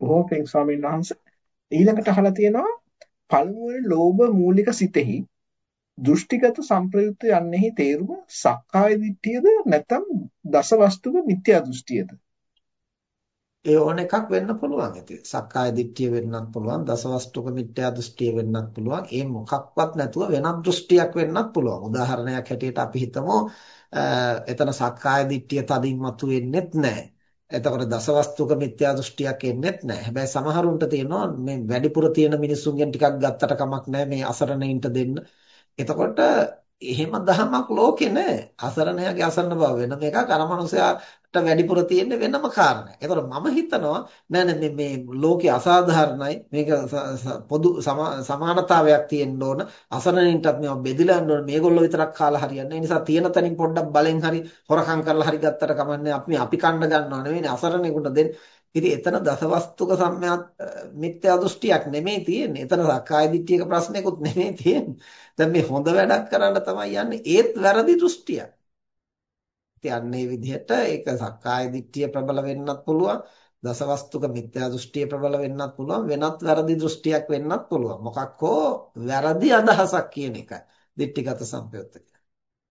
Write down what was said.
බොහෝ පිං ස්වාමීන් වහන්සේ ඊළඟට අහලා තියෙනවා පළමුවෙන් ලෝභ මූලික සිතෙහි දෘෂ්ටිගත සංප්‍රයුක්ත යන්නේහි තේරුම සක්කාය දිට්ඨියද නැත්නම් දසවස්තුක මිත්‍යා දෘෂ්ටියද ඒ ඕන එකක් වෙන්න පුළුවන්. ඉතින් සක්කාය දිට්ඨිය වෙන්නත් පුළුවන්, දසවස්තුක මිත්‍යා දෘෂ්ටිය වෙන්නත් පුළුවන්. ඒ මොකක්වත් නැතුව වෙනත් දෘෂ්ටියක් වෙන්නත් පුළුවන්. උදාහරණයක් හැටියට අපි හිතමු එතන සක්කාය දිට්ඨිය තදින් මතුවෙන්නේත් නැහැ. එතකොට දසවස්තුක මිත්‍යා දෘෂ්ටියක් එන්නේත් නැහැ. හැබැයි සමහරුන්ට තියෙනවා මේ වැඩිපුර තියෙන මිනිස්සුන්ගෙන් ටිකක් ගත්තට කමක් නැහැ මේ අසරණයින්ට දෙන්න. එතකොට එහෙම දහමක් ලෝකේ නැහැ. අසරණයාගේ අසරණ බව වෙනම එකක්. අර මනුස්සයාට වැඩිපුර තියෙන වෙනම කාරණයක්. ඒතකොට මම හිතනවා නෑ නෑ මේ ලෝකේ අසාධාරණයි. මේක පොදු සමානතාවයක් තියෙන්න ඕන. අසරණයින්ටත් මේවා බෙදලා යන්න ඕන. මේගොල්ලෝ විතරක් කාලා හරියන්නේ. ඒ නිසා තියෙන තැනින් පොඩ්ඩක් බලෙන් හරි හොරකම් කරලා හරි ගත්තට කමන්නේ. අපි අපි කණ්ඩ ගන්නව නෙවෙයි අසරණෙකුට දෙන්න. ඉතින් එතන දසවස්තුක සම්මයක් මිත්‍යා දෘෂ්ටියක් නෙමෙයි තියෙන්නේ. එතන සක්කාය දිට්ඨියක ප්‍රශ්නයක්වත් නෙමෙයි තියෙන්නේ. දැන් මේ හොඳ වැඩක් කරන්න තමයි යන්නේ. ඒත් වැරදි දෘෂ්ටියක්. ඉතින් අන්නේ විදිහට ඒක සක්කාය දිට්ඨිය ප්‍රබල වෙන්නත් පුළුවන්. දසවස්තුක මිත්‍යා දෘෂ්ටිය ප්‍රබල වෙන්නත් පුළුවන්. වෙනත් වැරදි දෘෂ්ටියක් වෙන්නත් පුළුවන්. මොකක් හෝ වැරදි අදහසක් කියන එකයි. දිට්ඨිගත සම්පයුත්තක.